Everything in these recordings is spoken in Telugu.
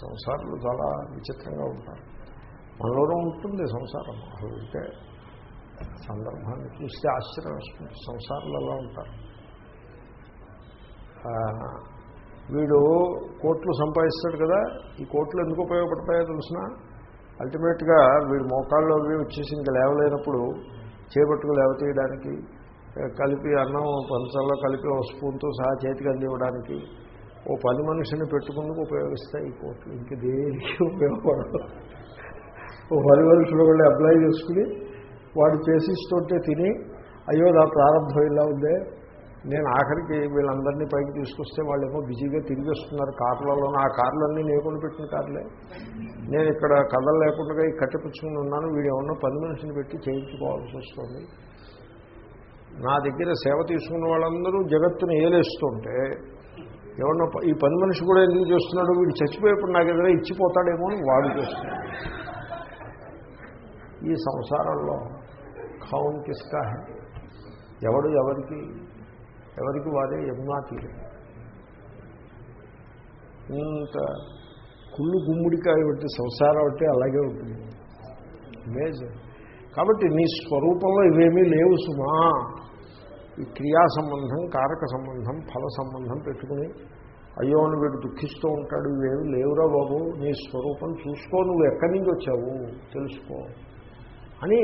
సంసారాలు చాలా విచిత్రంగా ఉంటారు. మనలోనూ ఉంటుంది సంసారం. అసలు ఉంటే సందర్భాన్ని చూస్తే ఆశ్చర్యం వస్తుంది. సంసారంలో ఉంటారు. వీడు కోట్లు సంపాదిస్తాడు కదా ఈ కోట్లు ఎందుకు ఉపయోగపడతాయో తెలిసిన? అల్టిమేట్గా వీడు మోకాళ్ళలో అవి వచ్చేసి ఇంకా లేవలేనప్పుడు చేపట్టుకు లేవతీయడానికి కలిపి అన్నం పంచంలో కలిపి ఒక స్పూన్తో సహా చేతికి అందివ్వడానికి ఓ పని మనిషిని పెట్టుకుందుకు ఉపయోగిస్తాయి ఈ కోట్లు. ఇంక దేనికి ఉపయోగపడదు ఓ పని మనుషులు వాళ్ళు అప్లై చేసుకుని వాడు చేసిస్తుంటే తిని అయ్యో నా ప్రారంభం ఇలా ఉందే. నేను ఆఖరికి వీళ్ళందరినీ పైకి తీసుకొస్తే వాళ్ళేమో బిజీగా తిరిగి వస్తున్నారు కార్లలో. నా కార్లన్నీ నేను పెట్టిన కార్లే. నేను ఇక్కడ కథలు లేకుండా ఈ కట్టిపుచ్చుకుని ఉన్నాను. వీడు ఏమన్నా పది మనిషిని పెట్టి చేయించుకోవాల్సి వస్తుంది. నా దగ్గర సేవ తీసుకున్న వాళ్ళందరూ జగత్తును ఏలేస్తుంటే ఏమన్నా ఈ పని మనిషి కూడా ఎందుకు చేస్తున్నాడు వీడు చచ్చిపోయేప్పుడు నాకు ఎదురే ఇచ్చిపోతాడేమో అని వాడు చేస్తున్నాడు. ఈ సంసారంలో ఖౌన్ కిస్కా ఎవడు ఎవరికి ఎవరికి వారే యమునా తీరు. ఇంత కుళ్ళు గుమ్ముడికాయ బట్టి సంసారం బట్టి అలాగే ఉంటుంది. ఇమేజ్ కాబట్టి నీ స్వరూపంలో ఇవేమీ లేవు సుమా. ఈ క్రియా సంబంధం కారక సంబంధం ఫల సంబంధం పెట్టుకుని అయ్యో అని వీడు దుఃఖిస్తూ ఉంటాడు ఇవేమి లేవురా బాబు నీ స్వరూపం చూసుకో నువ్వు ఎక్కడి నుంచి వచ్చావు? తెలుసుకో. అని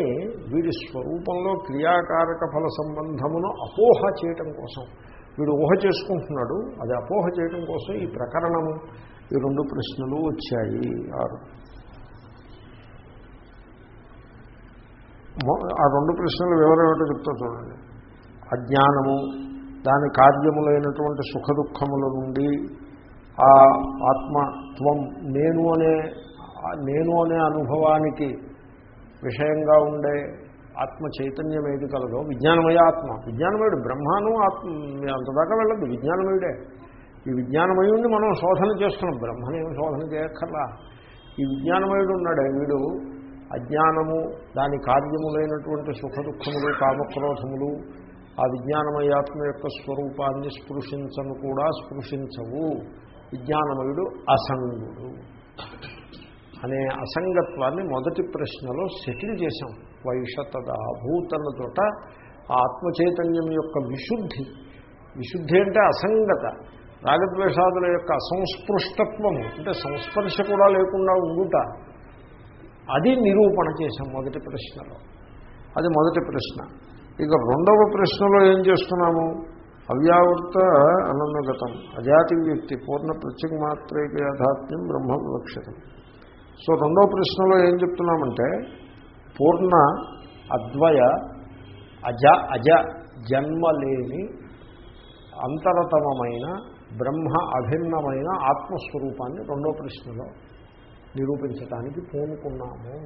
వీడి స్వరూపంలో క్రియాకారక ఫల సంబంధమును అపోహ చేయటం కోసం వీడు ఊహ చేసుకుంటున్నాడు. అది అపోహ చేయటం కోసం ఈ ప్రకరణము ఈ రెండు ప్రశ్నలు వచ్చాయి. ఆరు. ఆ రెండు ప్రశ్నల వివరం ఏమిటో చెప్తా చూడండి. అజ్ఞానము దాని కార్యములైనటువంటి సుఖ దుఃఖముల నుండి ఆ ఆత్మత్వం నేను అనే నేను అనే అనుభవానికి విషయంగా ఉండే ఆత్మ చైతన్యం ఏది కలదో విజ్ఞానమయ ఆత్మ. విజ్ఞానమయుడు బ్రహ్మాను ఆత్మ అంతదాకా వెళ్ళదు విజ్ఞానమయుడే. ఈ విజ్ఞానమయుడిని మనం శోధన చేస్తున్నాం. బ్రహ్మనేమి శోధన చేయక్కర్లా. ఈ విజ్ఞానమయుడు ఉన్నాడే వీడు అజ్ఞానము దాని కార్యములైనటువంటి సుఖ దుఃఖములు కామక్రోధములు ఆ విజ్ఞానమయాత్మ యొక్క స్వరూపాన్ని స్పృశించను కూడా స్పృశించవు. విజ్ఞానమయుడు అసంగుడు. అనే అసంగత్వాన్ని మొదటి ప్రశ్నలో సెటిల్ చేశాం. వైషతదా భూతన చోట ఆత్మచైతన్యం యొక్క విశుద్ధి. విశుద్ధి అంటే అసంగత. రాగద్వేషాదుల యొక్క అసంస్పృష్టత్వము అంటే సంస్పర్శ కూడా లేకుండా ఉండుట. అది నిరూపణ చేశాం మొదటి ప్రశ్నలో. అది మొదటి ప్రశ్న. ఇక రెండవ ప్రశ్నలో ఏం చేస్తున్నాము? అవ్యావృత అనన్నగతం అజాతి వ్యక్తి పూర్ణ ప్రత్యేక మాత్రైక యాథాత్మ్యం బ్రహ్మ వివక్షితం సో రెండవ ప్రశ్నలో ఏం చెప్తున్నామంటే పూర్ణ అద్వయ అజ అజ జన్మలేని అంతరతమమైన బ్రహ్మ అభిన్నమైన ఆత్మస్వరూపాన్ని రెండో ప్రశ్నలో నిరూపించటానికి పూనుకున్నాము.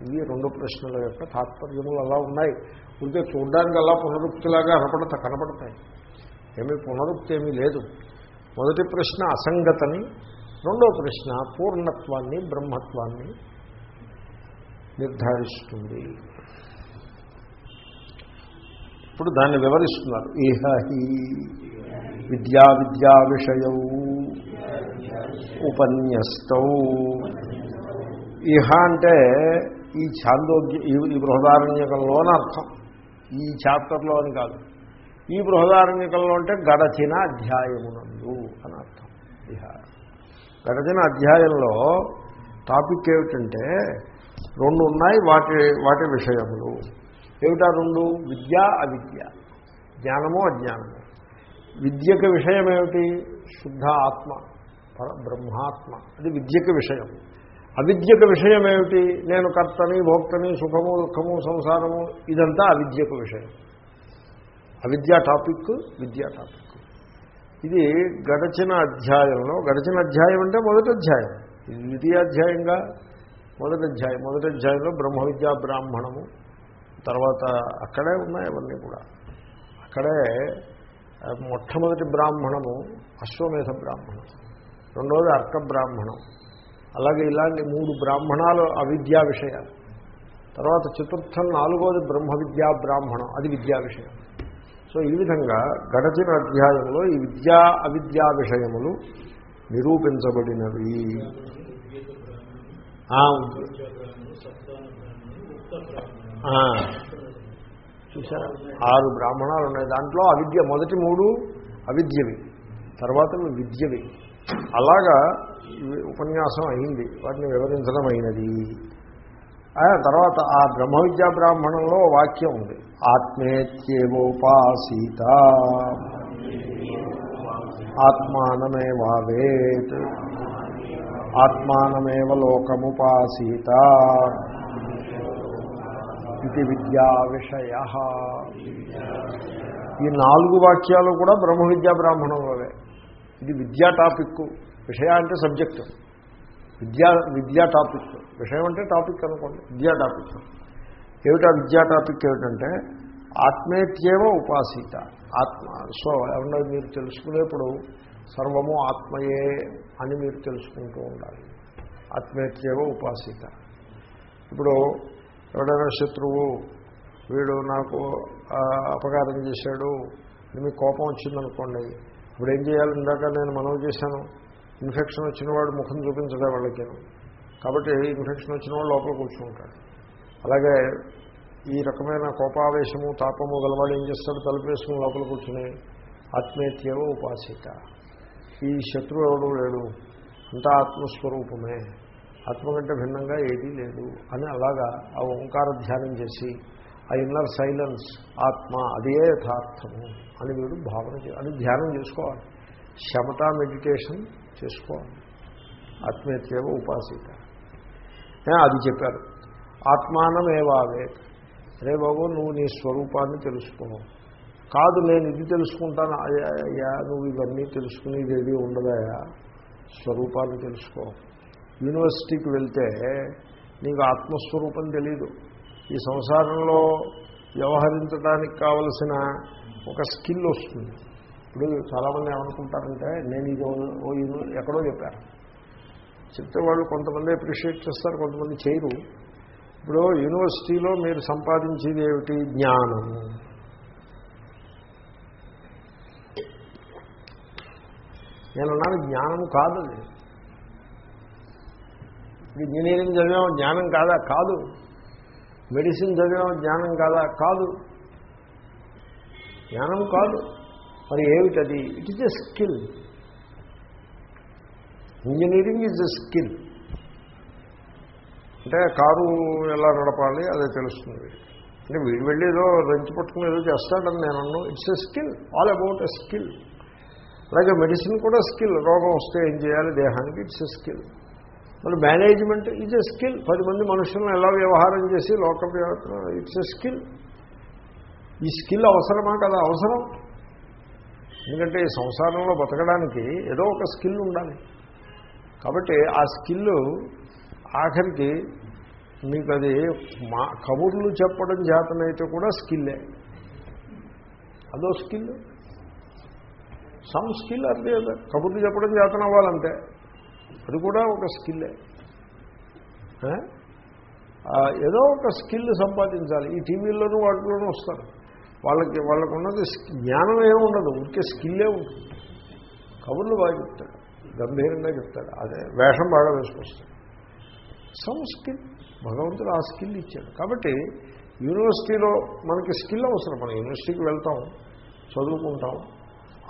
ఇవి రెండు ప్రశ్నల యొక్క తాత్పర్యములు అలా ఉన్నాయి. ఉంటే చూడడానికి అలా పునరుక్తిలాగా కనపడత కనపడతాయి. ఏమీ పునరుక్తి ఏమీ లేదు. మొదటి ప్రశ్న అసంగతని రెండో ప్రశ్న పూర్ణత్వాన్ని బ్రహ్మత్వాన్ని నిర్ధారిస్తుంది. ఇప్పుడు దాన్ని వివరిస్తున్నారు. ఇహ హి విద్యా విద్యా విషయ ఉపన్యస్తౌ. ఇహ అంటే ఈ ఛాందోగ్య ఈ- ఈ బృహదారణ్యకంలో అని అర్థం. ఈ చాప్టర్లో అని కాదు. ఈ బృహదారణ్యకంలో అంటే గడచిన అధ్యాయమునందు అని అర్థం. ఇహ. గడచిన అధ్యాయంలో టాపిక్ ఏమిటంటే రెండు ఉన్నాయి వాటి వాటి విషయములు. ఏమిటా రెండు? విద్య అవిద్య. జ్ఞానము అజ్ఞానము. విద్యకు విషయం ఏమిటి శుద్ధ ఆత్మ బ్రహ్మాత్మ. అది విద్యకు విషయం. అవిద్యక విషయం ఏమిటి నేను కర్తని భోక్తని సుఖము దుఃఖము సంసారము ఇదంతా అవిద్యకు విషయం. అవిద్యా టాపిక్ విద్యా టాపిక్. ఇది గడచిన అధ్యాయంలో గడచిన అధ్యాయం అంటే మొదటి అధ్యాయం. ఇది ద్వితీయాధ్యాయంగా మొదటి అధ్యాయం. మొదటి అధ్యాయంలో బ్రహ్మ విద్యా బ్రాహ్మణము తర్వాత అక్కడే ఉన్నాయి అవన్నీ కూడా. అక్కడే మొట్టమొదటి బ్రాహ్మణము అశ్వమేధ బ్రాహ్మణం. రెండవది అర్క బ్రాహ్మణం అలాగే ఇలాంటి మూడు బ్రాహ్మణాలు అవిద్యా విషయాలు. తర్వాత చతుర్థం నాలుగోది బ్రహ్మ విద్యా బ్రాహ్మణం అది విద్యా విషయం. సో ఈ విధంగా గడచిన అధ్యాయంలో ఈ విద్యా అవిద్యా విషయములు నిరూపించబడినవి. చూసారా? ఆరు బ్రాహ్మణాలు ఉన్నాయి. దాంట్లో అవిద్య మొదటి మూడు అవిద్యవి తర్వాత విద్యవి. అలాగా ఉపన్యాసం అయింది. వాటిని వివరించడం అయినది. ఆ తర్వాత ఆ బ్రహ్మ విద్యా బ్రాహ్మణంలో వాక్యం ఉంది. ఆత్మేత్యేవోపాసీత. ఆత్మానమేవావేత్. ఆత్మానమేవ లోకముపాసీత. ఇది విద్యా విషయ. ఈ నాలుగు వాక్యాలు కూడా బ్రహ్మ విద్యా బ్రాహ్మణంలోవే. ఇది విద్యా టాపిక్ విషయ అంటే సబ్జెక్టు. విద్యా విద్యా టాపిక్. విషయం అంటే టాపిక్ అనుకోండి. విద్యా టాపిక్. ఏమిటా విద్యా టాపిక్ ఏమిటంటే ఆత్మేత్యేవ ఉపాసీత. ఆత్మ సో ఏమన్నా మీరు తెలుసుకునేప్పుడు సర్వము ఆత్మయే అని మీరు తెలుసుకుంటూ ఉండాలి. ఆత్మేత్యేవ ఉపాసీత. ఇప్పుడు ఎవడైనా శత్రువు వీడు నాకు అపకారం చేశాడు మీకు కోపం వచ్చిందనుకోండి ఇప్పుడు ఏం చేయాలి? ఇందాక నేను మనవి చేశాను. ఇన్ఫెక్షన్ వచ్చిన వాడు ముఖం చూపించడే వాళ్ళకి? కాబట్టి ఇన్ఫెక్షన్ వచ్చిన వాడు లోపల కూర్చుంటాడు. అలాగే ఈ రకమైన కోపావేశము తాపము గలవాడు ఏం చేస్తాడు? తలుపేసుకుని లోపల కూర్చుని ఆత్మేత్యవ ఉపాసిత. ఈ శత్రువు ఎవడు? లేడు. అంతా ఆత్మస్వరూపమే. ఆత్మ కంటే భిన్నంగా ఏదీ లేదు అని అలాగా ఆ ఓంకార ధ్యానం చేసి ఆ ఇన్నర్ సైలెన్స్ ఆత్మ అదే యథార్థము అని వీడు భావన అది ధ్యానం చేసుకోవాలి. శమతా మెడిటేషన్ చేసుకోవాలి ఆత్మేత్యేవ ఉపాసిత. అది చెప్పారు. ఆత్మానమేవావే రే బాబు నువ్వు నీ స్వరూపాన్ని తెలుసుకో. కాదు నేను ఇది తెలుసుకుంటాను. అయ్యా అయ్యా నువ్వు ఇవన్నీ తెలుసుకునేది ఏది ఉండదయా స్వరూపాన్ని తెలుసుకో. యూనివర్సిటీకి వెళ్తే నీకు ఆత్మస్వరూపం తెలీదు. ఈ సంసారంలో వ్యవహరించడానికి కావలసిన ఒక స్కిల్ వస్తుంది. ఇప్పుడు చాలామంది ఏమనుకుంటారంటే నేను ఇది ఓ- ఓ ఎక్కడో చెప్పారు. చెప్తే వాళ్ళు కొంతమంది అప్రిషియేట్ చేస్తారు కొంతమంది చేయరు. ఇప్పుడు యూనివర్సిటీలో మీరు సంపాదించేది ఏమిటి? జ్ఞానం. నేను అన్నాను జ్ఞానం కాదు ఇంజనీరింగ్ చదివాం జ్ఞానం కాదా? కాదు. మెడిసిన్ చదివాం జ్ఞానం కాదా? కాదు. జ్ఞానం కాదు. మరి ఏమిటది? It is a skill engineering is a skill అంటే కారు ఎలా నడపాలి అదే తెలుస్తుంది. అంటే వీడు వెళ్ళి ఏదో రంచి పట్టుకుని ఏదో చేస్తాడని నేను అన్నాను it's a skill all about a skill అలాగే మెడిసిన్ కూడా స్కిల్ రోగం వస్తే ఏం చేయాలి? దేహానికి ఇట్స్ ఎ స్కిల్ మరి మేనేజ్మెంట్ ఈజ్ ఎ స్కిల్ పది మంది మనుషులను ఎలా వ్యవహారం చేసి లోక ఇట్స్ ఎ స్కిల్ ఈ స్కిల్ అవసరమా కదా? అవసరం. ఎందుకంటే ఈ సంసారంలో బతకడానికి ఏదో ఒక స్కిల్ ఉండాలి. కాబట్టి ఆ స్కిల్ ఆఖరికి మీకు అది మా కబుర్లు చెప్పడం జాతనైతే కూడా స్కిల్లే. అదో స్కిల్. సమ్ స్కిల్ అదే కబుర్లు చెప్పడం జాతన అవ్వాలంటే అది కూడా ఒక స్కిల్లే. ఏదో ఒక స్కిల్ సంపాదించాలి. ఈ టీవీల్లోనూ వాటిలోనూ వస్తారు. వాళ్ళకి వాళ్ళకు ఉన్నది జ్ఞానం ఏమి ఉండదు ఊరికే స్కిల్లే ఉంటుంది. కబుర్లు బాగా చెప్తాడు గంభీరంగా చెప్తాడు అదే వేషం బాగా వేసుకొస్తాడు. సమ్ స్కిల్ భగవంతుడు ఆ స్కిల్ ఇచ్చాడు. కాబట్టి యూనివర్సిటీలో మనకి స్కిల్ అవసరం మనం యూనివర్సిటీకి వెళ్తాం చదువుకుంటాం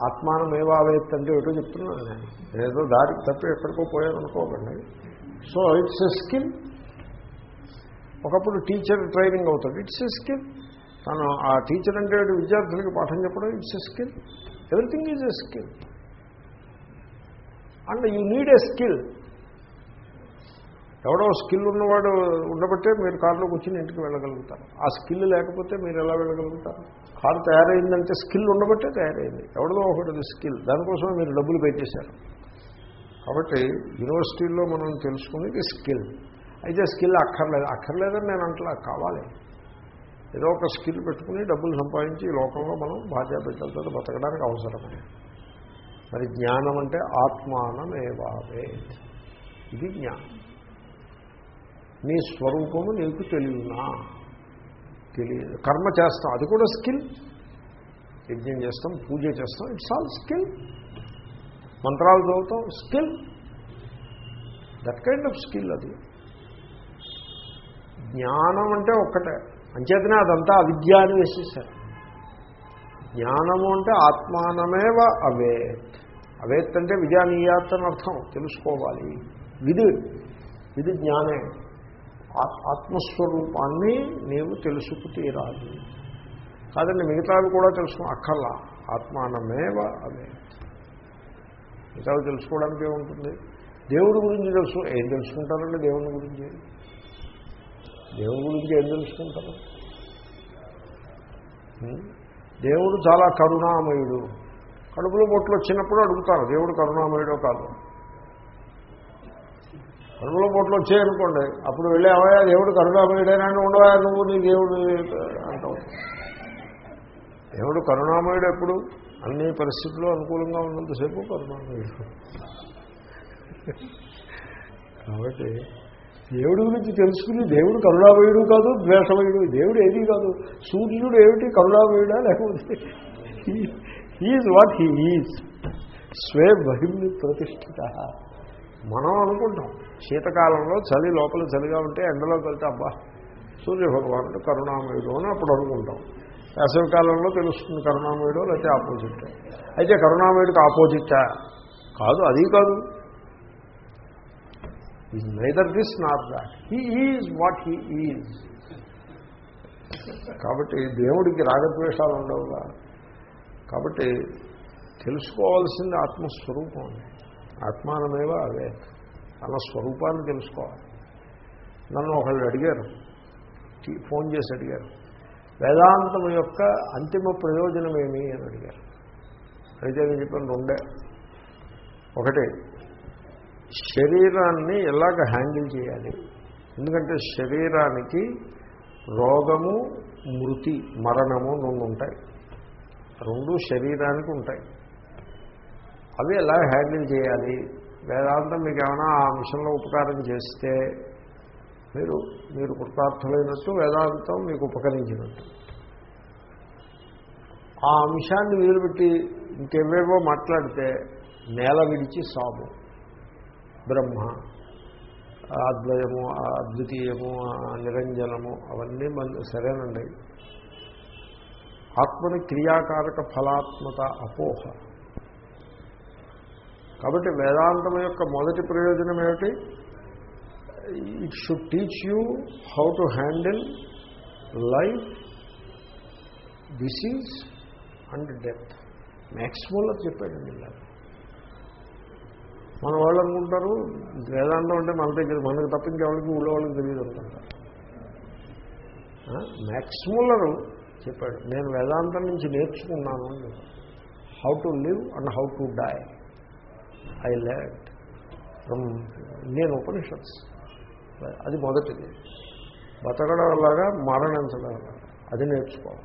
ఆత్మానం ఏవావేత్ అంటే ఏటో చెప్తున్నాను నేను. ఏదో దారి తప్పి ఎక్కడికో పోయాను అనుకోకండి సో ఇట్స్ ఎ స్కిల్ ఒకప్పుడు టీచర్ ట్రైనింగ్ అవుతాడు ఇట్స్ ఎ స్కిల్ తను ఆ టీచర్ అంటే విద్యార్థులకి పాఠం చెప్పడం it's a skill everything is a skill and you need a skill ఎవడో స్కిల్ ఉన్నవాడు ఉండబట్టే మీరు కారులో కూర్చుని ఇంటికి వెళ్ళగలుగుతారు. ఆ స్కిల్ లేకపోతే మీరు ఎలా వెళ్ళగలుగుతారు? కారు తయారైందంటే స్కిల్ ఉండబట్టే తయారైంది. ఎవడదో ఒకటి స్కిల్ దానికోసం మీరు డబ్బులు పెట్టేశారు కాబట్టి యూనివర్సిటీల్లో మనం తెలుసుకునేది స్కిల్ అయితే స్కిల్ అక్కర్లేదు. అక్కర్లేదని నేను అంటలా కావాలి. ఏదో ఒక స్కిల్ పెట్టుకుని డబ్బులు సంపాదించి లోకంలో మనం బాధ్యతలతో బతకడానికి అవసరమే మరి జ్ఞానం అంటే ఆత్మానమేవావే. ఇది జ్ఞానం. నీ స్వరూపము నీకు తెలియనా? తెలియదు కర్మ చేస్తాం. అది కూడా స్కిల్. యజ్ఞం చేస్తాం పూజ చేస్తాం. ఇట్స్ ఆల్ స్కిల్ మంత్రాలు చదువుతాం skill that kind of skill అది. జ్ఞానం అంటే ఒక్కటే. అంచేతనే అదంతా అవిద్య అని వేసేసారు జ్ఞానము అంటే ఆత్మానమేవ అవేత్. అవేత్ అంటే విజానీయాత్ అని అర్థం తెలుసుకోవాలి. విధి విధి జ్ఞానే. ఆత్మస్వరూపాన్ని నీవు తెలుసుకు తీరాలి. కాదండి మిగతావి కూడా తెలుసుకో అక్కర్లా. ఆత్మానమేవ అవేత్. మిగతావి తెలుసుకోవడానికి ఏముంటుంది? దేవుడి గురించి తెలుసు. ఏం తెలుసుకుంటారండి దేవుని గురించి? దేవుడి గురించి ఏం తెలుసుకుంటారు? దేవుడు చాలా కరుణామయుడు. కడుపులో బొట్లు వచ్చినప్పుడు అడుగుతారు దేవుడు కరుణామయుడో కాదు. కడుపులో బొట్లు వచ్చాయనుకోండి అప్పుడు వెళ్ళి అవయా దేవుడు కరుణామయుడైనా? ఉండవా నువ్వు నీ దేవుడు అంటావు. దేవుడు కరుణామయుడు ఎప్పుడు? అన్ని పరిస్థితుల్లో అనుకూలంగా ఉన్నంతసేపు కరుణామయుడు. కాబట్టి దేవుడి గురించి తెలుసుకుని దేవుడు కరుణామయుడు కాదు ద్వేషమయుడు. దేవుడు ఏది కాదు. సూర్యుడు ఏమిటి కరుణామయుడా లేకపోతే ఈజ్ వాట్ హీ ఈజ్ స్వే బహిమ్ని ప్రతిష్ఠిత. మనం అనుకుంటాం శీతకాలంలో చలి లోపల చలిగా ఉంటే ఎండలోకి వెళ్తే అబ్బా సూర్యభగవానుడు కరుణామయుడు అని అప్పుడు అనుకుంటాం. వేసవికాలంలో తెలుస్తుంది కరుణామయుడు లేకపోతే ఆపోజిట్ అయితే కరుణామయుడికి ఆపోజిటా కాదు అది కాదు. Is neither this not that he is what he is కాబట్టి దేవుడికి రాగద్వేషాలు ఉండవుగా. కాబట్టి తెలుసుకోవాల్సింది ఆత్మస్వరూపం ఆత్మానమేవ అవే? తన స్వరూపాన్ని తెలుసుకోవాలి. నన్ను ఒకళ్ళు అడిగారు. ఫోన్ చేసి అడిగారు. వేదాంతం యొక్క అంతిమ ప్రయోజనం ఏమి అని అడిగారు. అయితే నేను చెప్పాను రెండే. ఒకటి శరీరాన్ని ఎలాగ హ్యాండిల్ చేయాలి? ఎందుకంటే శరీరానికి రోగము మృతి మరణము రెండు ఉంటాయి. రెండు శరీరానికి ఉంటాయి. అవి ఎలా హ్యాండిల్ చేయాలి? వేదాంతం మీకు ఏమైనా ఆ అంశంలో ఉపకారం చేస్తే మీరు మీరు కృతార్థులైనట్టు వేదాంతం మీకు ఉపకరించినట్టు. ఆ అంశాన్ని వీలుపెట్టి ఇంకెవేవో మాట్లాడితే నేల విడిచి సాము బ్రహ్మ అద్వయము అద్వితీయము నిరంజనము అవన్నీ మన సరేనండి. ఆత్మని క్రియాకారక ఫలాత్మత అపోహ. కాబట్టి వేదాంతం యొక్క మొదటి ప్రయోజనం ఏమిటి? It should teach you how to handle life disease and death మ్యాక్సిమంలో చెప్పాడండి ఇలా మన వాళ్ళు అనుకుంటారు వేదాంతం అంటే మన దగ్గర మనకు తప్ప ఇంకెవరికి ఊళ్ళో వాళ్ళకి తెలియదు అనుకుంటారు మ్యాక్సిమలరు చెప్పాడు నేను వేదాంతం నుంచి నేర్చుకున్నాను అని how to live and how to die I learnt from Indian Upanishads అది మొదటిది. బతకడం లాగా మరణించడం అది నేర్చుకోవాలి.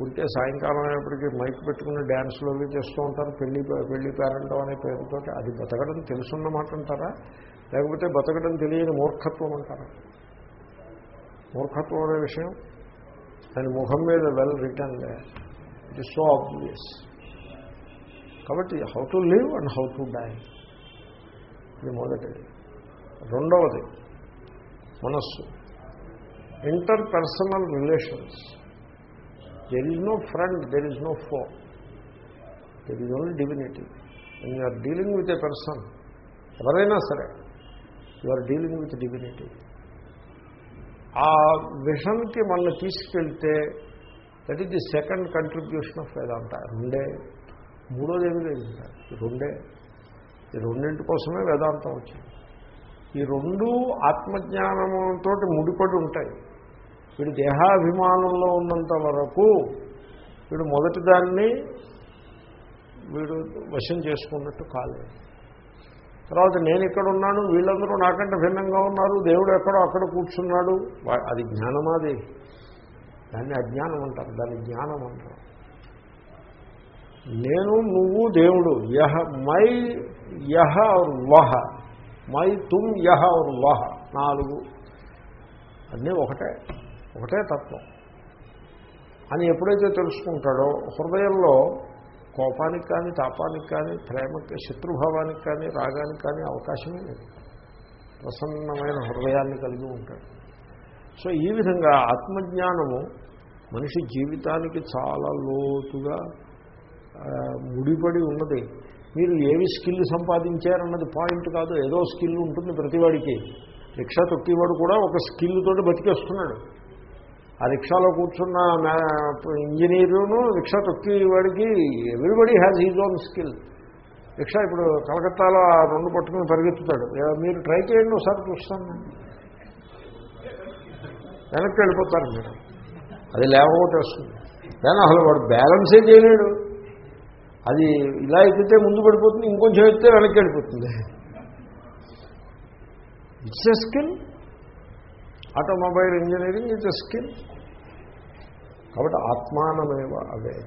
ఉంటే సాయంకాలం అయినప్పటికీ మైక్ పెట్టుకుని డ్యాన్స్లో చేస్తూ ఉంటారు. పెళ్ళి పెళ్ళి పేరంటం అనే పేరుతో అది బతకడం తెలుసున్నమాట అంటారా? లేకపోతే బతకడం తెలియని మూర్ఖత్వం అంటారా? మూర్ఖత్వం అనే విషయం? దాని ముఖం మీద well return it is so obvious కాబట్టి how to live and how to die ఇది మొదటిది రెండవది మనస్సు. Interpersonal relations there is no friend there is no foe there is only divinity and you're dealing with a person ఎవరైనా సరే యూఆర్ డీలింగ్ విత్ డివినిటీ ఆ విషన్కి మనల్ని తీసుకెళ్తే that is the second contribution of Vedanta రెండే. మూడోది ఏమి లేదు రెండే. ఈ రెండింటి కోసమే వేదాంతం వచ్చింది. ఈ రెండు ఆత్మజ్ఞానంతో ముడిపడి ఉంటాయి. వీడు దేహాభిమానంలో ఉన్నంత వరకు వీడు మొదటి దాన్ని వీడు వశం చేసుకున్నట్టు కాలేదు. తర్వాత నేను ఇక్కడ ఉన్నాను వీళ్ళందరూ నాకంటే భిన్నంగా ఉన్నారు దేవుడు ఎక్కడో అక్కడ కూర్చున్నాడు. అది జ్ఞానమాది దాన్ని అజ్ఞానం అంటారు దాన్ని జ్ఞానం అంటారు. నేను నువ్వు దేవుడు యహ మై యహ వహ మై తుమ్ యహ వహ నాలుగు. అన్నీ ఒకటే. ఒకటే తత్వం. అని ఎప్పుడైతే తెలుసుకుంటాడో హృదయంలో కోపానికి కానీ తాపానికి కానీ ప్రేమకి శత్రుభావానికి కానీ రాగానికి కానీ అవకాశమే లేదు. ప్రసన్నమైన హృదయాన్ని కలిగి ఉంటాడు. సో ఈ విధంగా ఆత్మజ్ఞానము మనిషి జీవితానికి చాలా లోతుగా ముడిపడి ఉన్నది. మీరు ఏవి స్కిల్ సంపాదించారన్నది పాయింట్ కాదు. ఏదో స్కిల్ ఉంటుంది ప్రతివాడికి. రిక్షా తొక్కేవాడు కూడా ఒక స్కిల్ తోటి బతికేస్తున్నాడు. ఆ రిక్షాలో కూర్చున్న ఇంజనీరును రిక్షా తొక్కేవాడికి everybody has his own skill rickshaw ఇప్పుడు కలకత్తాలో ఆ రెండు పట్టుకుని పరిగెత్తుతాడు. మీరు ట్రై చేయండి ఒకసారి చూస్తాను. వెనక్కి వెళ్ళిపోతారు మీరు. అది లేవగొట్టేస్తుంది కానీ అసలు వాడు బ్యాలెన్సే చేయలేడు. అది ఇలా ఎక్కితే ముందు పడిపోతుంది ఇంకొంచెం ఎక్కితే వెనక్కి వెళ్ళిపోతుంది. It's a skill automobile engineering it's skill. కాబట్టి ఆత్మానమేవ అవే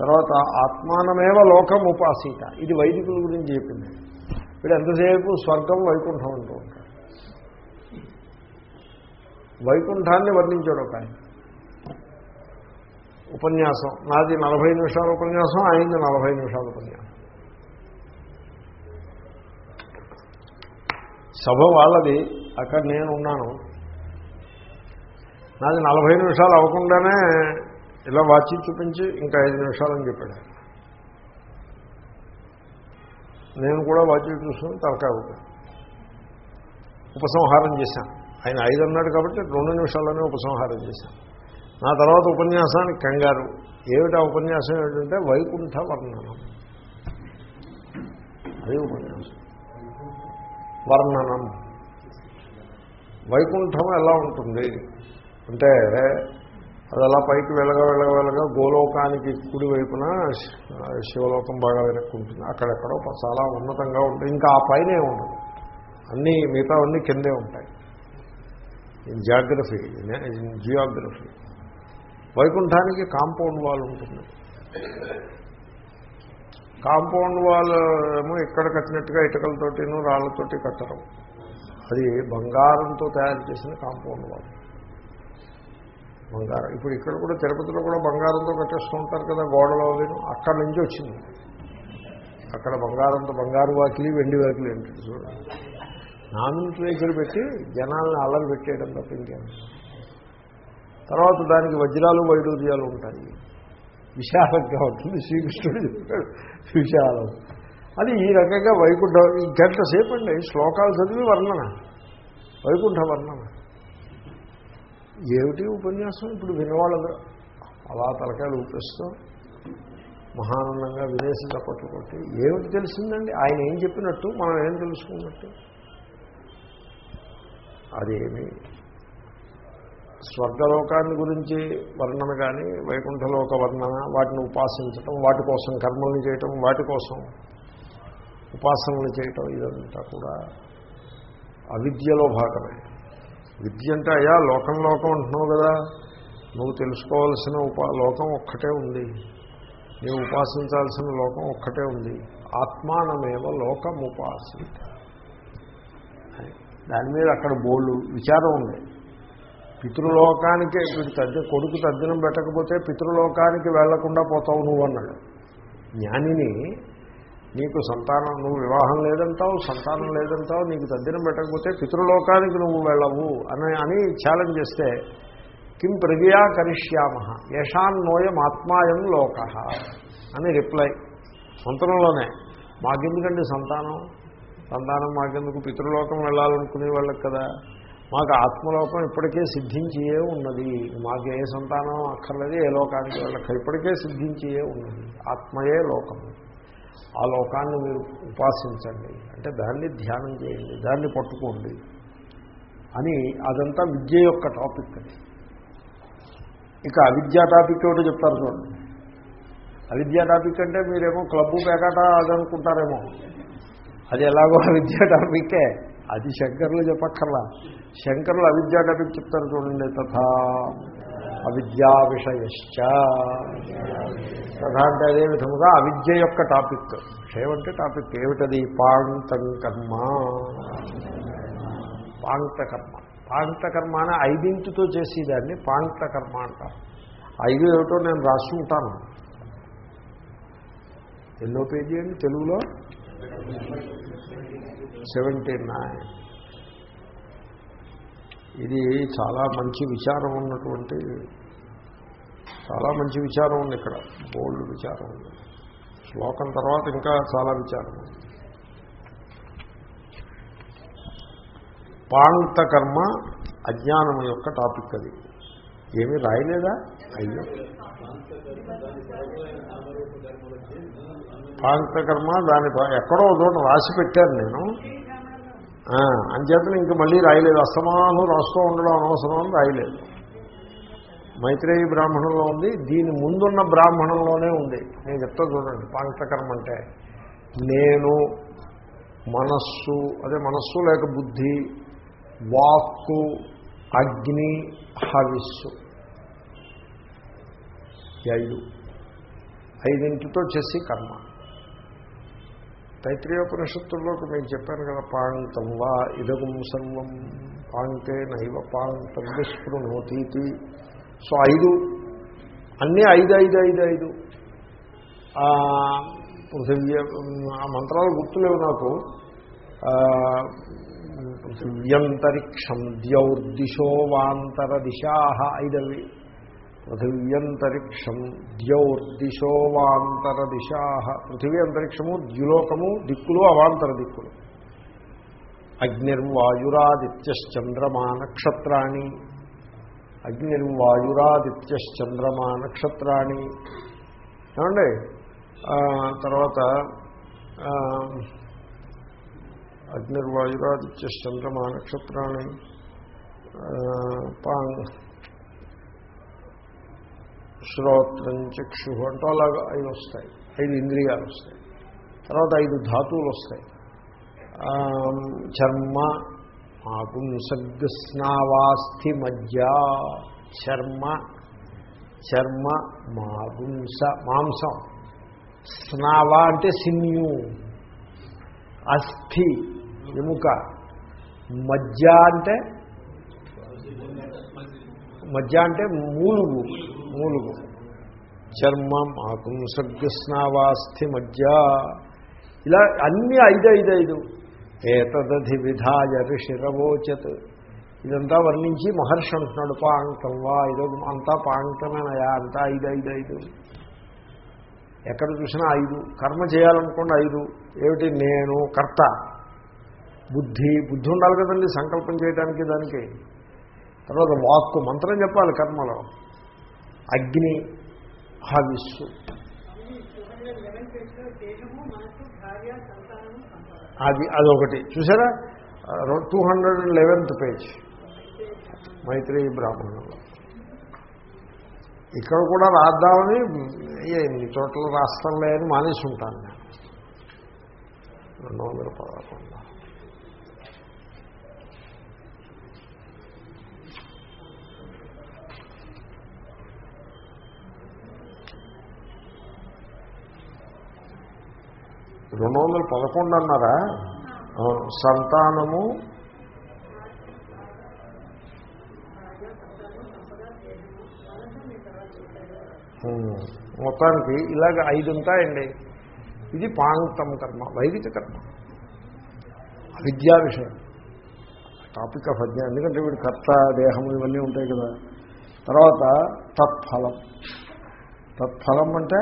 తర్వాత ఆత్మానమేవ లోకం ఉపాసీత. ఇది వైదికుల గురించి చెప్పింది. వీడు ఎంతసేపు స్వర్గం వైకుంఠం అంటూ ఉంటాడు. వైకుంఠాన్ని వర్ణించాడు ఒక ఆయన. ఉపన్యాసం. నాది నలభై నిమిషాల ఉపన్యాసం ఆయనది నలభై నిమిషాల ఉపన్యాసం. సభ వాళ్ళది అక్కడ నేను ఉన్నాను. నాది నలభై నిమిషాలు అవ్వకుండానే ఇలా వాచి చూపించి ఇంకా ఐదు నిమిషాలని చెప్పాడు. నేను కూడా వాచి చూసుకుని తలకాయ ఉపసంహారం చేశాను. ఆయన ఐదు అన్నాడు కాబట్టి రెండు నిమిషాల్లోనే ఉపసంహారం చేశాను. నా తర్వాత ఉపన్యాసానికి కంగారు. ఏమిటా ఉపన్యాసం ఏంటంటే వైకుంఠ వర్ణనం. అది ఉపన్యాసం. వర్ణనం. వైకుంఠం ఎలా ఉంటుంది? అంటే అది అలా పైకి వెళ్ళగా వెళ్ళగా వెళ్ళగా గోలోకానికి కుడి వైపున శివలోకం బాగా వెనక్కుంటుంది. అక్కడెక్కడో చాలా ఉన్నతంగా ఉంటుంది ఇంకా ఆ పైనే ఉండదు. అన్నీ మిగతావన్నీ కిందే ఉంటాయి. In geography in geography. వైకుంఠానికి కాంపౌండ్ వాల్ ఉంటుంది. కాంపౌండ్ వాల్ ఏమో ఇక్కడ కట్టినట్టుగా ఇటుకలతోటిను రాళ్ళతోటి కట్టడం అది బంగారంతో తయారు చేసిన కాంపౌండ్ వాల్ బంగారం ఇప్పుడు ఇక్కడ కూడా తిరుపతిలో కూడా బంగారంతో కట్టేస్తూ ఉంటారు కదా గోడలో అవిను అక్కడి నుంచి వచ్చింది. అక్కడ బంగారంతో బంగారు వాకిలి వెండి వాకిలి ఏంటి చూడండి. పెట్టి జనాలను అల్లరి పెట్టేయడం తప్ప ఇంకేం. తర్వాత దానికి వజ్రాలు వైడూర్యాలు ఉంటాయి. విశాలంగా ఉంటుంది. శ్రీకృష్ణుడు చెప్పాడు విశాలం. అది ఈ రకంగా వైకుంఠ గంట సేపండి అండి శ్లోకాలు చదివి వర్ణన. వైకుంఠ వర్ణన. ఏమిటి ఉపన్యాసం? ఇప్పుడు వినవాళ్ళదు అలా తలకాయలు ఊపిస్తూ మహానందంగా విదేశీ చప్పట్లు కొట్టి ఏమిటి తెలిసిందండి? ఆయన ఏం చెప్పినట్టు? మనం ఏం తెలుసుకున్నట్టు? అదేమి? స్వర్గలోకాన్ని గురించి వర్ణన కానీ వైకుంఠలోక వర్ణన వాటిని ఉపాసించటం వాటి కోసం కర్మల్ని చేయటం వాటి కోసం ఉపాసనలు చేయటం ఇదంతా కూడా అవిద్యలో భాగమే. విద్య అంటే అయ్యా లోకం లోకం అంటున్నావు కదా. నువ్వు తెలుసుకోవాల్సిన ఉపా లోకం ఒక్కటే ఉంది. నీవు ఉపాసించాల్సిన లోకం ఒక్కటే ఉంది. ఆత్మానమేవ లోకం ఉపాసించ దాని మీద అక్కడ బోళ్ళు విచారం ఉంది. పితృలోకానికి వీడు తద్ది కొడుకు తద్దినం పెట్టకపోతే పితృలోకానికి వెళ్ళకుండా పోతావు నువ్వు అన్నాడు. జ్ఞానిని నీకు సంతానం నువ్వు వివాహం లేదంటావు సంతానం లేదంటావు నీకు తద్దినం పెట్టకపోతే పితృలోకానికి నువ్వు వెళ్ళవు అని అని ఛాలెంజ్ చేస్తే కిం ప్రజయా కరిష్యామ యశాన్నోయం ఆత్మాయం లోక అని రిప్లై. సొంతంలోనే. మాకెందుకండి సంతానం? సంతానం మాకెందుకు? పితృలోకం వెళ్ళాలనుకునే వాళ్ళకి కదా. మాకు ఆత్మలోకం ఇప్పటికే సిద్ధించియే ఉన్నది. మాకు ఏ సంతానం అక్కర్లేదు ఏ లోకానికి వెళ్ళక ఇప్పటికే సిద్ధించియే ఉన్నది. ఆత్మయే లోకము. ఆ లోకాన్ని మీరు ఉపాసించండి. అంటే దాన్ని ధ్యానం చేయండి దాన్ని పట్టుకోండి అని అదంతా విద్య యొక్క టాపిక్ అది. ఇక అవిద్యా టాపిక్ ఒకటి చెప్తారు చూడండి. అవిద్యా టాపిక్ అంటే మీరేమో క్లబ్బు పేకాట అదనుకుంటారేమో. అది ఎలాగో అవిద్యా టాపికే. అది శంకర్లు చెప్పక్కర్లా. శంకర్లు అవిద్యా టాపిక్ చెప్తారు చూడండి. తథా అవిద్యా విషయశ్చ తథా అంటే అదే విధముగా అవిద్య యొక్క టాపిక్. విషయం అంటే టాపిక్ ఏమిటది? పాంతం కర్మ. పాంక్తకర్మ పాంక్తకర్మ అని ఐదింటితో చేసేదాన్ని పాంక్తకర్మ అంటారు. ఐదు ఏమిటో నేను రాసుకుంటాను ఎన్నో పేజీ అండి తెలుగులో? Seventy nine. ఇది చాలా మంచి విచారం ఉన్నటువంటి చాలా మంచి విచారం ఉంది ఇక్కడ. బోల్డ్ విచారం ఉంది. శ్లోకం తర్వాత ఇంకా చాలా విచారం ఉంది. పాంతకర్మ అజ్ఞానం యొక్క టాపిక్ అది. ఏమీ రాయలేదా? అయ్యో. పాంతకర్మ దాని ఎక్కడో ఒక చోట రాసి పెట్టాను నేను. అంచేతను ఇంక మళ్ళీ రాయలేదు. అస్తమానం రాస్తూ ఉండడం అనవసరం అని రాయలేదు. మైత్రేయి బ్రాహ్మణంలో ఉంది. దీని ముందున్న బ్రాహ్మణంలోనే ఉంది. నేను చెప్తా చూడండి పాంక్తకర్మ అంటే నేను మనస్సు అదే మనస్సు లేక బుద్ధి వాక్కు అగ్ని హవిస్సు. ఐదు. ఐదింటితో చేసి కర్మ. తైత్రీయోపనిషత్తుల్లోకి నేను చెప్పాను కదా పాంతం వా ఇదగం సర్వం. పాంతే నైవ పాంతం విస్పృణోతీతి సో ఐదు అన్నీ ఐదు ఐదు ఐదు ఐదు. పృథివ్య మంత్రాలు గుర్తులేవు నాకు. పృథివ్యంతరిక్షం ద్యౌర్దిశో వాంతర దిశా ఐదవి. పృథివ్యంతరిక్షం ద్యౌర్దిశోవాంతర దిశా పృథివీ అంతరిక్షము ద్యులోకము దిక్కులు అవాంతర దిక్కులు. అగ్నిర్వాయురాదిత్యశ్చంద్రమా నక్షత్రాణి అగ్నిర్వాయురాదిత్యశ్చంద్రమా నక్షత్రాణి ఏమండి తర్వాత అగ్నిర్వాయురాదిత్యశ్చంద్రమా నక్షత్రాణి పాంగ్ శ్రోత్రం చక్షు అంటూ అలాగా ఐదు వస్తాయి. ఐదు ఇంద్రియాలు వస్తాయి. తర్వాత ఐదు ధాతువులు వస్తాయి. ఆ, చర్మ ఆపుంసగ్స్నావాస్థి మధ్య చర్మ చర్మ మాగుంస మాంసం. స్నావ అంటే సిన్యు అస్థి ఎముక మజ్జ అంటే మజ్జ అంటే మూలుగు. మూలుగు. చర్మం ఆకుంసగ్స్నావాస్థి మధ్య. ఇలా అన్ని ఐదు ఐదు ఐదు. ఏతదధి విధాయ ఋషిరవోచత్. ఇదంతా వర్ణించి మహర్షి అంటున్నాడు పాంగతం వా ఇదో అంతా పాంగతమేనయా అంతా ఐదు ఐదు ఐదు. ఎక్కడ చూసినా ఐదు. కర్మ చేయాలనుకోండి ఐదు. ఏమిటి? నేను కర్త. బుద్ధి బుద్ధి ఉండాలి కదండి సంకల్పం చేయడానికి దానికి. తర్వాత వాక్కు మంత్రం చెప్పాలి కర్మలో. అగ్ని హవిస్సు అది అదొకటి. చూసారా? Two hundred and eleventh page Maitri బ్రాహ్మణంలో ఇక్కడ కూడా రాద్దామని ఎన్ని చోట్ల రాష్ట్రం లేని మానేసి ఉంటాను నేను. రెండు వందల పదకొండు. రెండు వందల పదకొండు అన్నారా? సంతానము మొత్తానికి ఇలాగ ఐదు ఉంటాయండి ఇది పాంక్తం కర్మ వైదిక కర్మ. విద్యా విషయం టాపిక్ ఆఫ్ అజ్ఞానం ఎందుకంటే వీడు కర్త దేహం ఇవన్నీ ఉంటాయి కదా. తర్వాత తత్ఫలం. తత్ఫలం అంటే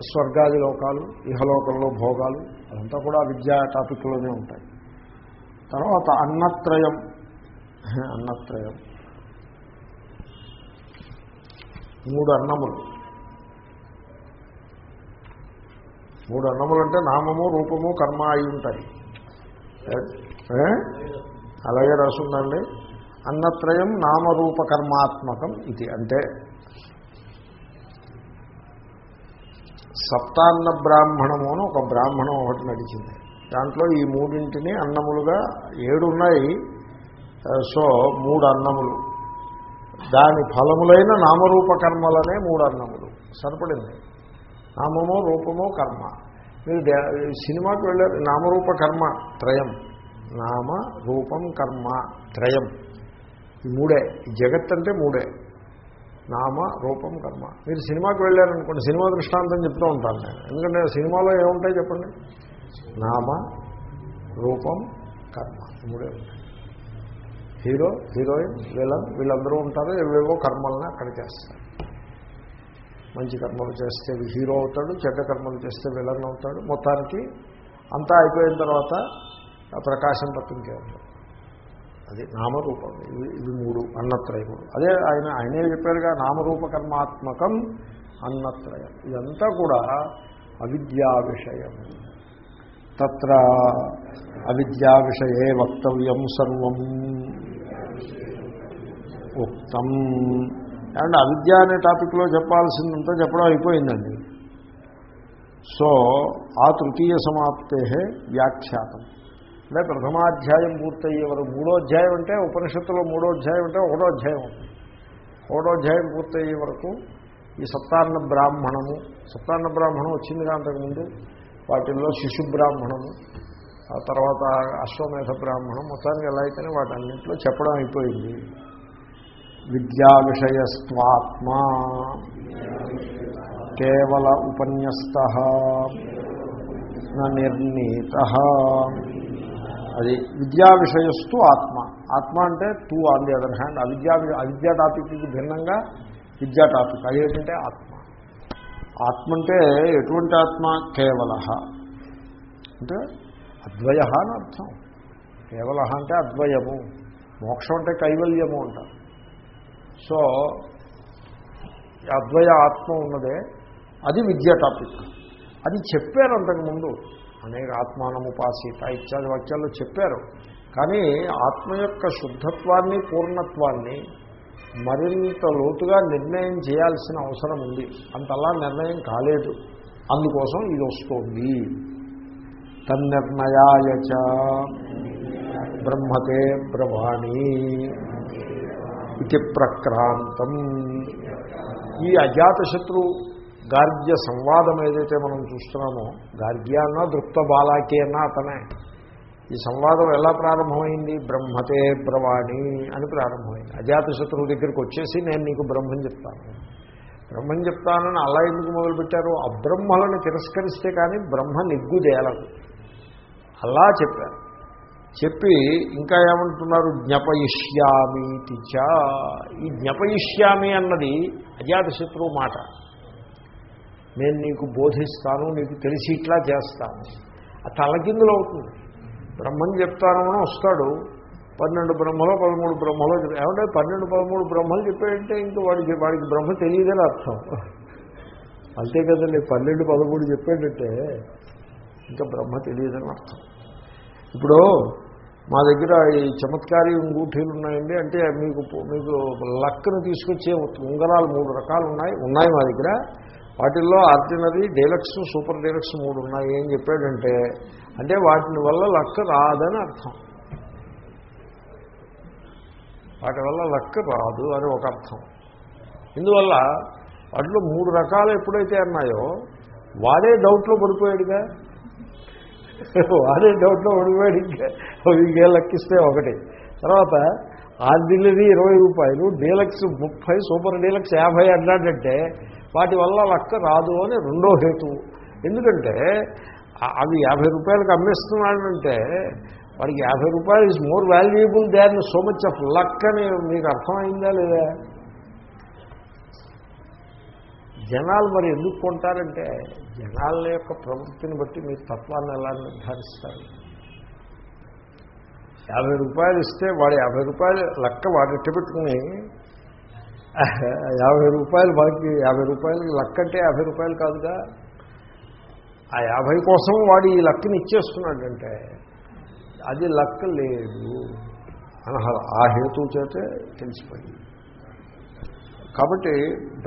స్వర్గాది లోకాలు ఇహలోకంలో భోగాలు అదంతా కూడా విద్యా టాపిక్లోనే ఉంటాయి. తర్వాత అన్నత్రయం. అన్నత్రయం. మూడు అన్నములు. మూడు అన్నములు అంటే నామము రూపము కర్మ అయి ఉంటాయి. అలాగే రాసుందండి. అన్నత్రయం నామరూపకర్మాత్మకం ఇది. అంటే సప్తాన్న బ్రాహ్మణము అని ఒక బ్రాహ్మణం ఒకటి నడిచింది. దాంట్లో ఈ మూడింటిని అన్నములుగా ఏడు ఉన్నాయి సో మూడు అన్నములు దాని ఫలములైన నామరూప కర్మలనే మూడు అన్నములు సరిపడింది. నామము రూపము కర్మ. మీరు సినిమాకు సినిమాకి వెళ్ళారు. నామరూప కర్మ త్రయం. నామ రూపం కర్మ త్రయం. ఈ మూడే. జగత్ అంటే మూడే. నామ రూపం కర్మ. మీరు సినిమాకి వెళ్ళారనుకోండి సినిమా దృష్టాంతం చెప్తూ ఉంటాను నేను. ఎందుకంటే సినిమాలో ఏముంటాయి చెప్పండి? నామ రూపం కర్మ. మూడే ఉంటాయి. హీరో హీరోయిన్ విలన్ వీళ్ళందరూ ఉంటారు. ఏవేవో కర్మలను అక్కడ చేస్తారు. మంచి కర్మలు చేస్తే హీరో అవుతాడు చెడ్డ కర్మలు చేస్తే విలన్ అవుతాడు. మొత్తానికి అంతా అయిపోయిన తర్వాత ఆ ప్రకాశం తప్పింకే ఉంటాడు అది నామరూపం. ఇవి ఇవి మూడు అన్నత్రయములు. అదే ఆయన ఆయనే చెప్పారుగా నామరూపకర్మాత్మకం అన్నత్రయం. ఇదంతా కూడా అవిద్యా విషయం తత్ర అవిద్యా విషయే వక్తవ్యం సర్వం ఉక్తం. అండ్ అవిద్య అనే టాపిక్లో చెప్పాల్సిందంతా చెప్పడం అయిపోయిందండి. సో ఆ తృతీయ సమాప్తే వ్యాఖ్యాతం. అంటే ప్రథమాధ్యాయం పూర్తయ్యే వరకు మూడో అధ్యాయం అంటే ఉపనిషత్తులో మూడో అధ్యాయం అంటే ఒకటో అధ్యాయం అవుతుంది. ఒకటో అధ్యాయం పూర్తయ్యే వరకు ఈ సప్తాన్న బ్రాహ్మణము సప్తాన్న బ్రాహ్మణం వచ్చిందిగా అంతకుముందు వాటిల్లో శిశు బ్రాహ్మణము ఆ తర్వాత అశ్వమేధ బ్రాహ్మణం మొత్తానికి ఎలా అయితేనే వాటన్నింటిలో చెప్పడం అయిపోయింది. విద్యా విషయస్వాత్మా కేవల ఉపన్యస్త నిర్ణీత అది విద్యా విషయస్తు ఆత్మ. ఆత్మ అంటే to on the other hand. అవిద్యా అవిద్యా టాపిక్కి భిన్నంగా విద్యా టాపిక్. అదేంటంటే ఆత్మ. ఆత్మ అంటే ఎటువంటి ఆత్మ? కేవల అంటే అద్వయ అని అర్థం. కేవల అంటే అద్వయము. మోక్షం అంటే కైవల్యము అంటారు సో అద్వయ ఆత్మ ఉన్నదే. అది విద్యా టాపిక్. అది చెప్పారు అంతకుముందు అనేక ఆత్మానముపాసీత ఇత్యాది వాక్యాల్లో చెప్పారు. కానీ ఆత్మ యొక్క శుద్ధత్వాన్ని పూర్ణత్వాన్ని మరింత లోతుగా నిర్ణయం చేయాల్సిన అవసరం ఉంది. అంతలా నిర్ణయం కాలేదు. అందుకోసం ఇది వస్తోంది. తన్నిర్ణయాయ బ్రహ్మతే బ్రవాణి ఇది ప్రక్రాంతం. ఈ అజాతశత్రు గార్గ్య సంవాదం ఏదైతే మనం చూస్తున్నామో గార్గ్య అన్నా దృప్త బాలాకి అన్నా అతనే. ఈ సంవాదం ఎలా ప్రారంభమైంది? బ్రహ్మతే బ్రవాణి అని ప్రారంభమైంది. అజాతశత్రువు దగ్గరికి వచ్చేసి నేను నీకు బ్రహ్మం చెప్తాను. బ్రహ్మం చెప్తానని అలా ఎందుకు మొదలుపెట్టారు? అబ్రహ్మలను తిరస్కరిస్తే కానీ బ్రహ్మ నిగ్గుదేలదు అలా చెప్పారు. చెప్పి ఇంకా ఏమంటున్నారు? జ్ఞపయిష్యామి తిచ ఈ జ్ఞపయిష్యామి అన్నది అజాతశత్రువు మాట. నేను నీకు బోధిస్తాను నీకు తెలిసి ఇట్లా చేస్తాను. ఆ తలకిందులు అవుతుంది. బ్రహ్మం చెప్తాను అని వస్తాడు. పన్నెండు బ్రహ్మలో పదమూడు బ్రహ్మలో ఏమంటే పన్నెండు పదమూడు బ్రహ్మలు చెప్పాడంటే ఇంకా వాడికి వాడికి బ్రహ్మ తెలియదని అర్థం. అంతే కదండి పన్నెండు పదమూడు చెప్పాడంటే ఇంకా బ్రహ్మ తెలియదని అర్థం. ఇప్పుడు మా దగ్గర ఈ చమత్కారి ఉంగూఠీలు ఉన్నాయండి. అంటే మీకు మీకు లక్కను తీసుకొచ్చే ఉంగరాలు మూడు రకాలు ఉన్నాయి. ఉన్నాయి మా దగ్గర. వాటిల్లో ఆర్డినరీ డీలక్స్ సూపర్ డీలక్స్ మూడు ఉన్నాయి ఏం చెప్పాడంటే అంటే వాటిని వల్ల లక్క రాదని అర్థం. వాటి వల్ల లక్క రాదు అని ఒక అర్థం. ఇందువల్ల వాటిలో మూడు రకాలు ఎప్పుడైతే అన్నాయో వాడే డౌట్లో పడిపోయాడుగా. వాడే డౌట్లో పడిపోయాడు ఇంకా ఇంకే లెక్కిస్తే ఒకటి. తర్వాత ఆర్డినరీ ఇరవై రూపాయలు డీలక్స్ ముప్పై సూపర్ డీలక్స్ యాభై అన్నాడంటే వాటి వల్ల లక్క రాదు అని రెండో హేతు. ఎందుకంటే అవి యాభై రూపాయలకు అమ్మేస్తున్నాడంటే వాడికి యాభై రూపాయలు is more valuable than so much of luck అని మీకు అర్థమైందా లేదా? జనాలు మరి ఎందుకు కొంటారంటే జనాల యొక్క ప్రవృత్తిని బట్టి మీ తత్వాన్ని ఎలా నిర్ధారిస్తారు? యాభై రూపాయలు ఇస్తే వాడు యాభై రూపాయలు లెక్క వాడు పెట్టుకుని యాభై రూపాయలు మనకి యాభై రూపాయలు లక్క అంటే యాభై రూపాయలు కాదుగా. ఆ యాభై కోసం వాడు ఈ లక్కని ఇచ్చేస్తున్నాడంటే అది లక్క లేదు అని ఆ హేతు చేతే తెలిసిపోయింది. కాబట్టి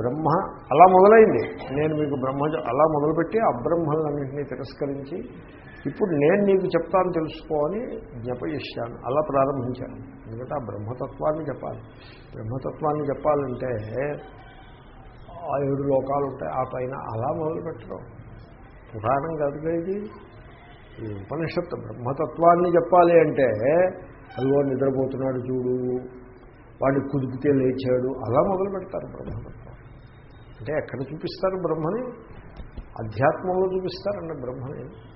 బ్రహ్మ అలా మొదలైంది. నేను మీకు బ్రహ్మ అలా మొదలుపెట్టి అబ్రహ్మలన్నింటినీ తిరస్కరించి ఇప్పుడు నేను నీకు చెప్తాను తెలుసుకో అని జ్ఞపయిస్తాను అలా ప్రారంభించాను. ఎందుకంటే ఆ బ్రహ్మతత్వాన్ని చెప్పాలి. బ్రహ్మతత్వాన్ని చెప్పాలంటే ఆ ఏడు లోకాలు ఉంటాయి. ఆ పైన అలా మొదలు పెట్టడం పురాణం కాదుగా ఇది. ఈ ఉపనిషత్తు బ్రహ్మతత్వాన్ని చెప్పాలి అంటే అదిగో నిద్రపోతున్నాడు చూడు. వాడిని కుదిపితే లేచాడు. అలా మొదలు పెడతారు బ్రహ్మతత్వం. అంటే ఎక్కడ చూపిస్తారు బ్రహ్మని? అధ్యాత్మంలో చూపిస్తారండి బ్రహ్మని.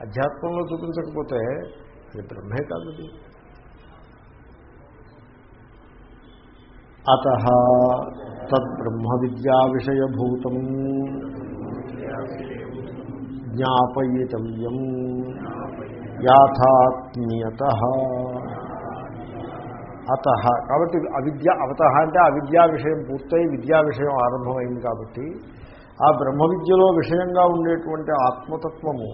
అధ్యాత్మంలో చూపించకపోతే అది బ్రహ్మే కాదు అది. అత తద్బ్రహ్మ విద్యా విషయభూతం జ్ఞాపయితవ్యం యాథాత్మ్యత. అత కాబట్టి అవిద్య అవత అంటే అవిద్యా విషయం పూర్తయి విద్యా విషయం ఆరంభమైంది కాబట్టి ఆ బ్రహ్మ విద్యలో విషయంగా ఉండేటువంటి ఆత్మతత్వము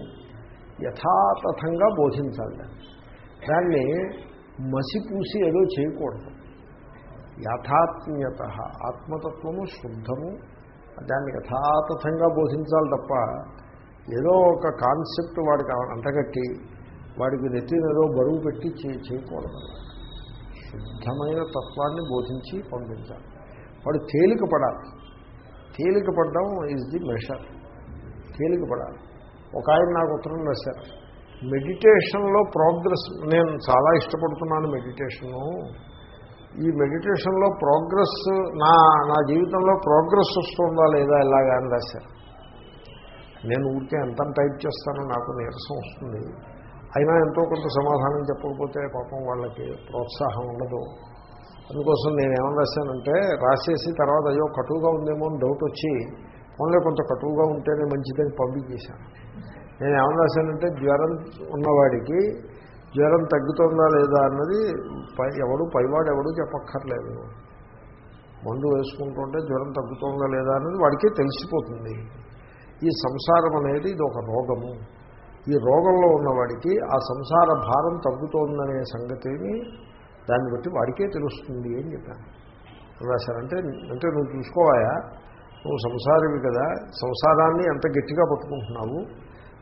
యథాతథంగా బోధించాలి. దాన్ని మసిపూసి ఏదో చేయకూడదు. యథాత్మ్యత ఆత్మతత్వము శుద్ధము దాన్ని యథాతథంగా బోధించాలి తప్ప ఏదో ఒక కాన్సెప్ట్ వాడికి అంటగట్టి వాడికి నెత్తిన ఏదో బరువు పెట్టి చేయకూడదు. శుద్ధమైన తత్వాన్ని బోధించి పంపించాలి. వాడు తేలిక పడాలి తేలిక పడడం ఈజ్ ది మెషర్ తేలిక పడాలి ఒక ఆయన నాకు ఉత్తరం రాశారు. మెడిటేషన్లో ప్రోగ్రెస్ నేను చాలా ఇష్టపడుతున్నాను మెడిటేషను. ఈ మెడిటేషన్లో ప్రోగ్రెస్ నా నా జీవితంలో ప్రోగ్రెస్ వస్తుందా లేదా ఇలాగా అని రాశారు. నేను ఊరికే ఎంత టైప్ చేస్తానో నాకు నీరసం వస్తుంది. అయినా ఎంతో కొంత సమాధానం చెప్పకపోతే పాపం వాళ్ళకి ప్రోత్సాహం ఉండదు. అందుకోసం నేను ఏమని రాశానంటే రాసేసి తర్వాత అయ్యో కటువుగా ఉందేమో అని డౌట్ వచ్చి ఓన్లీ కొంత కటువుగా ఉంటేనే మంచిదని పంపించేశాను. నేను ఏమని రాశానంటే జ్వరం ఉన్నవాడికి జ్వరం తగ్గుతుందా లేదా అన్నది పై ఎవడు పైవాడు ఎవడు చెప్పక్కర్లేదు. మందు వేసుకుంటుంటే జ్వరం తగ్గుతుందా లేదా అన్నది వాడికే తెలిసిపోతుంది. ఈ సంసారం అనేది ఇది ఒక రోగము. ఈ రోగంలో ఉన్నవాడికి ఆ సంసార భారం తగ్గుతోందనే సంగతిని దాన్ని బట్టి వాడికే తెలుస్తుంది అని చెప్పాను. రాశారంటే అంటే నువ్వు చూసుకోవాయా? నువ్వు సంసారివి కదా సంసారాన్ని ఎంత గట్టిగా పట్టుకుంటున్నావు?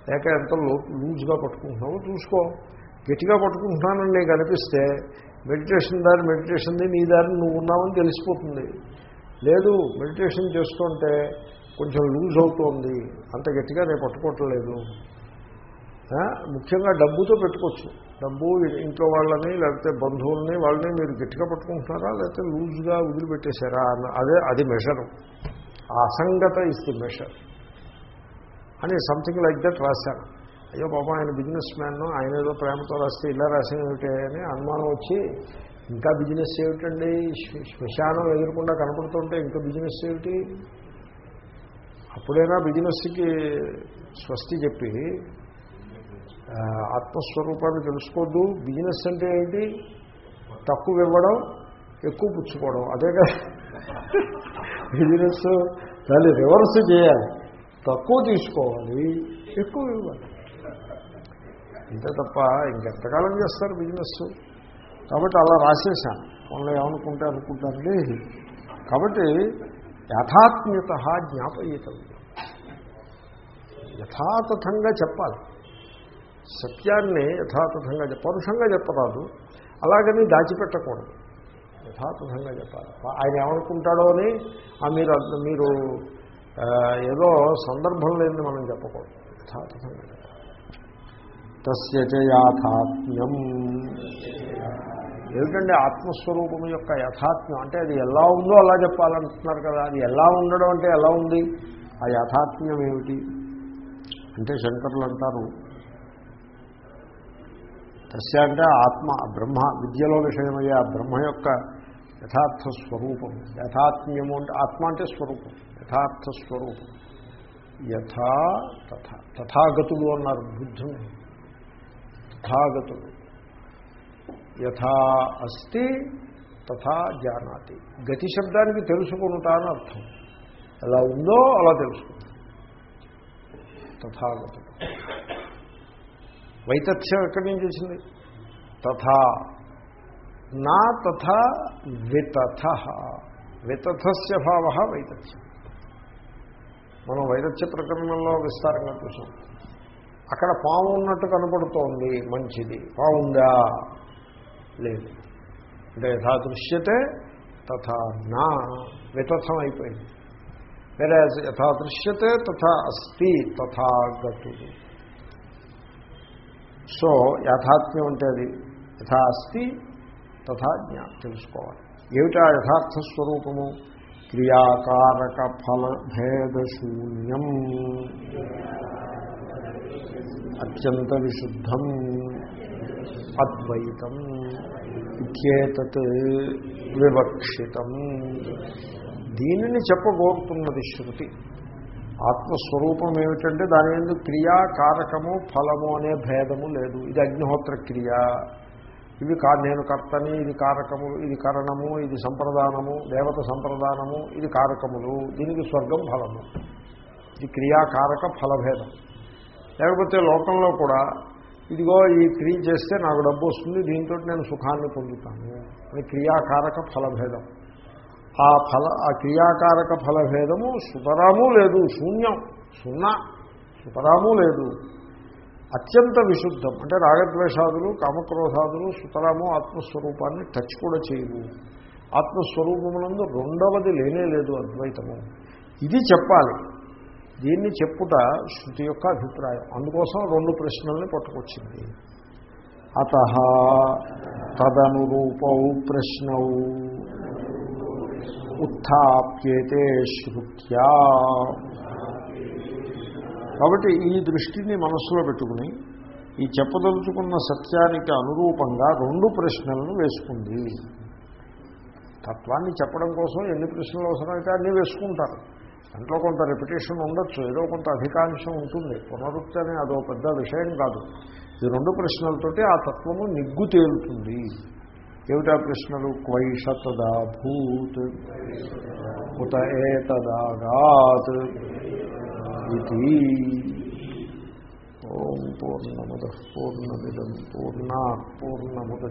లేక ఎంత లూజ్గా పట్టుకుంటున్నావు చూసుకో. గట్టిగా పట్టుకుంటున్నానని నీకు అనిపిస్తే మెడిటేషన్ దారి మెడిటేషన్ది నీ దారిని నువ్వు ఉన్నావని తెలిసిపోతుంది. లేదు మెడిటేషన్ చేస్తుంటే కొంచెం లూజ్ అవుతోంది అంత గట్టిగా నేను పట్టుకోవట్లేదు. ముఖ్యంగా డబ్బుతో పెట్టుకోవచ్చు. డబ్బు ఇంట్లో వాళ్ళని లేకపోతే బంధువుల్ని వాళ్ళని మీరు గట్టిగా పట్టుకుంటున్నారా లేకపోతే లూజ్గా వదిలిపెట్టేశారా? అదే అది మెషరు ఆ అసంగత ఇస్ ది మెషర్ అని సంథింగ్ లైక్ దట్ రాశాను అయ్యో బాబా ఆయన బిజినెస్ మ్యాన్ ఆయన ఏదో ప్రేమతో రాస్తే ఇలా రాసేమిటే అని అనుమానం వచ్చి ఇంకా బిజినెస్ ఏమిటండి? శ్మశానం ఎదురకుండా కనపడుతుంటే ఇంకా బిజినెస్ ఏమిటి? అప్పుడైనా బిజినెస్కి స్వస్తి చెప్పి ఆత్మస్వరూపాన్ని తెలుసుకోవద్దు. బిజినెస్ అంటే ఏంటి? తక్కువ ఇవ్వడం ఎక్కువ పుచ్చుకోవడం. అదే కదా బిజినెస్ దాన్ని రివర్స్ చేయాలి. తక్కువ తీసుకోవాలి ఎక్కువ ఇవ్వాలి. ఇంతే తప్ప ఇంకెంతకాలం చేస్తారు బిజినెస్ కాబట్టి అలా రాసేసాను వాళ్ళు ఏమనుకుంటే అనుకుంటారండి కాబట్టి యథాత్మ్యత జ్ఞాపయితవ్యం యథాతథంగా చెప్పాలి. సత్యాన్ని యథాతథంగా పరుషంగా చెప్పరాదు. అలాగని దాచిపెట్టకూడదు. యథాతథంగా చెప్పాలి. ఆయన ఏమనుకుంటాడో అని మీరు మీరు ఏదో సందర్భం లేదని మనం చెప్పకూడదు. యథాతథంగా తస్య యాథాత్మ్యం. ఏమిటండి ఆత్మస్వరూపం యొక్క యథాత్మ్యం? అంటే అది ఎలా ఉందో అలా చెప్పాలంటున్నారు కదా. అది ఎలా ఉండడం అంటే ఎలా ఉంది? ఆ యథాత్మ్యం ఏమిటి? అంటే శంకరులు అంటారు తస్య అంటే ఆత్మ బ్రహ్మ విద్యలో విషయమయ్యే ఆ బ్రహ్మ యొక్క యథార్థ స్వరూపం. యథాత్మ్యము అంటే ఆత్మ అంటే స్వరూపం. యథార్థ స్వరూపం యథా తథా. తథాగతులు అన్నారు బుద్ధుని తథాగతులు. యథా అస్తి తథా జానాతి. గతి శబ్దానికి తెలుసుకుంటా అని అర్థం. ఎలా ఉందో అలా తెలుసుకుంటా. తథాగతుడు వైతథ్యం ఎక్కడి నుంచి వచ్చింది? తథా. నా తథా వితథ. వితథస్య భావ వైతథ్యం. మనం వైతథ్య ప్రకరణంలో విస్తారంగా చూసాం. అక్కడ పాము ఉన్నట్టు కనపడుతోంది మంచిది. పాముందా లేదు. అంటే యథా దృశ్యతే తథా నా వితథం అయిపోయింది. వేరే యథా దృశ్యతే తథా అస్తి తథా గతుడు సో యాథాత్మ్యం అంటే అది. యథా అస్తి తథా జ్ఞా. తెలుసుకోవాలి. ఏమిటా యథార్థ స్వరూపము క్రియాకారక ఫల భేదశూన్యం అత్యంత విశుద్ధం అద్వైతం ఇత్యేతత్ వివక్షితం. దీనిని చెప్పబోతున్నది శృతి. ఆత్మస్వరూపం ఏమిటంటే దాని ఎందుకు క్రియా కారకము ఫలము అనే భేదము లేదు. ఇది అగ్నిహోత్ర క్రియ ఇవి కా నేను కర్తని ఇది కారకము ఇది కరణము ఇది సంప్రదానము దేవత సంప్రదానము ఇది కారకములు. దీనికి స్వర్గం ఫలము. ఇది క్రియాకారక ఫలభేదం. లేకపోతే లోకంలో కూడా ఇదిగో ఈ క్రియ చేస్తే నాకు డబ్బు వస్తుంది దీంతో నేను సుఖాన్ని పొందుతాను. అని క్రియాకారక ఫలభేదం. ఆ ఫల ఆ క్రియాకారక ఫలభేదము సుతరాము లేదు శూన్యం. సున్నా. సుతరాము లేదు. అత్యంత విశుద్ధం. అంటే రాగద్వేషాదులు కామక్రోధాదులు సుతరాము ఆత్మస్వరూపాన్ని టచ్ కూడా చేయవు. ఆత్మస్వరూపమునందు రెండవది లేనే లేదు అద్వైతము. ఇది చెప్పాలి. దీన్ని చెప్పుట శృతి యొక్క అభిప్రాయం. అందుకోసం రెండు ప్రశ్నల్ని పట్టుకొచ్చింది. అత తదనురూపౌ ప్రశ్న ఉత్థాప్యేతే శృత్యా కాబట్టి ఈ దృష్టిని మనస్సులో పెట్టుకుని ఈ చెప్పదలుచుకున్న సత్యానికి అనురూపంగా రెండు ప్రశ్నలను వేసుకుంది. తత్వాన్ని చెప్పడం కోసం ఎన్ని ప్రశ్నలు అవసరమైతే అన్నీ వేసుకుంటారు. దాంట్లో కొంత రెప్యుటేషన్ ఉండొచ్చు ఏదో కొంత అధికాంశం ఉంటుంది. పునరుక్తి అనే అదో పెద్ద విషయం కాదు. ఈ రెండు ప్రశ్నలతోటి ఆ తత్వము నిగ్గు తేలుతుంది. ఏమిటా ప్రశ్నలు? క్వైషతదా భూత్? ఉత ఏతదాగాత్ ఇది ఓం పూర్ణముద పూర్ణమిదం పూర్ణా పూర్ణముద